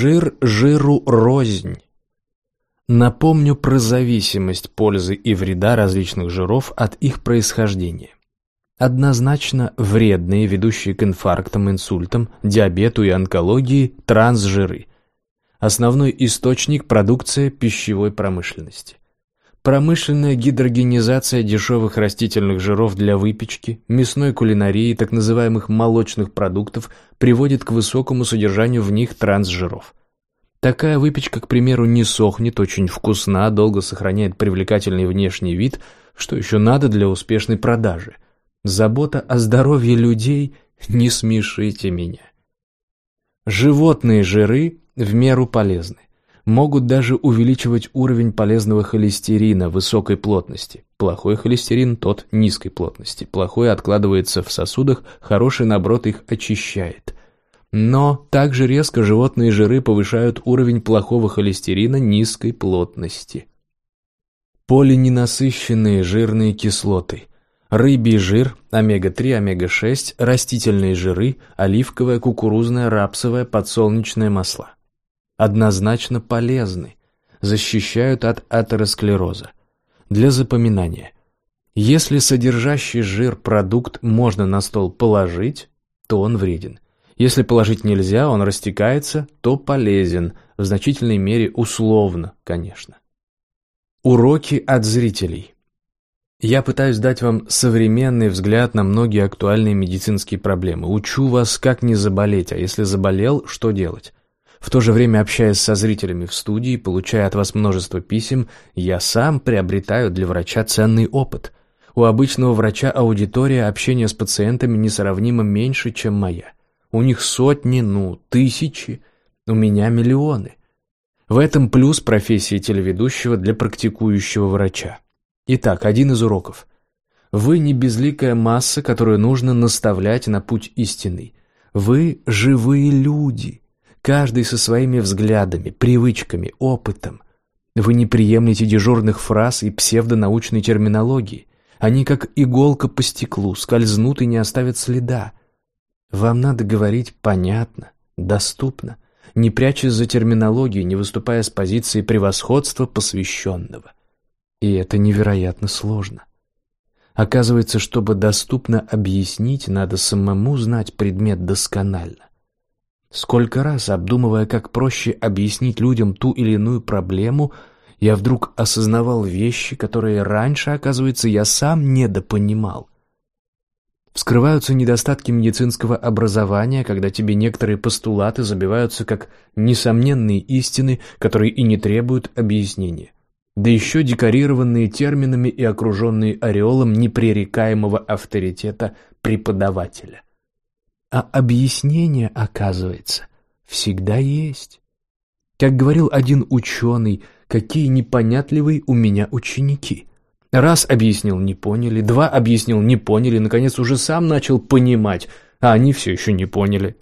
Жир жиру рознь. Напомню про зависимость пользы и вреда различных жиров от их происхождения. Однозначно вредные, ведущие к инфарктам, инсультам, диабету и онкологии, трансжиры. Основной источник – продукция пищевой промышленности. Промышленная гидрогенизация дешевых растительных жиров для выпечки, мясной кулинарии, так называемых молочных продуктов приводит к высокому содержанию в них трансжиров. Такая выпечка, к примеру, не сохнет, очень вкусна, долго сохраняет привлекательный внешний вид, что еще надо для успешной продажи. Забота о здоровье людей – не смешите меня. Животные жиры в меру полезны могут даже увеличивать уровень полезного холестерина высокой плотности. Плохой холестерин – тот низкой плотности. Плохой откладывается в сосудах, хороший, наоборот, их очищает. Но также резко животные жиры повышают уровень плохого холестерина низкой плотности. Полиненасыщенные жирные кислоты. Рыбий жир, омега-3, омега-6, растительные жиры, оливковое, кукурузное, рапсовое, подсолнечное масла однозначно полезны, защищают от атеросклероза. Для запоминания. Если содержащий жир продукт можно на стол положить, то он вреден. Если положить нельзя, он растекается, то полезен, в значительной мере условно, конечно. Уроки от зрителей. Я пытаюсь дать вам современный взгляд на многие актуальные медицинские проблемы. Учу вас, как не заболеть, а если заболел, что делать. В то же время, общаясь со зрителями в студии, получая от вас множество писем, я сам приобретаю для врача ценный опыт. У обычного врача аудитория общения с пациентами несравнимо меньше, чем моя. У них сотни, ну, тысячи, у меня миллионы. В этом плюс профессии телеведущего для практикующего врача. Итак, один из уроков. Вы не безликая масса, которую нужно наставлять на путь истинный. Вы живые люди, каждый со своими взглядами, привычками, опытом. Вы не приемлете дежурных фраз и псевдонаучной терминологии. Они, как иголка по стеклу, скользнут и не оставят следа. Вам надо говорить понятно, доступно, не прячась за терминологией, не выступая с позиции превосходства посвященного. И это невероятно сложно. Оказывается, чтобы доступно объяснить, надо самому знать предмет досконально. Сколько раз, обдумывая, как проще объяснить людям ту или иную проблему, я вдруг осознавал вещи, которые раньше, оказывается, я сам недопонимал. Вскрываются недостатки медицинского образования, когда тебе некоторые постулаты забиваются как несомненные истины, которые и не требуют объяснения. Да еще декорированные терминами и окруженные ореолом непререкаемого авторитета преподавателя. А объяснение, оказывается, всегда есть. Как говорил один ученый, какие непонятливые у меня ученики. Раз объяснил, не поняли, два объяснил, не поняли, наконец уже сам начал понимать, а они все еще не поняли.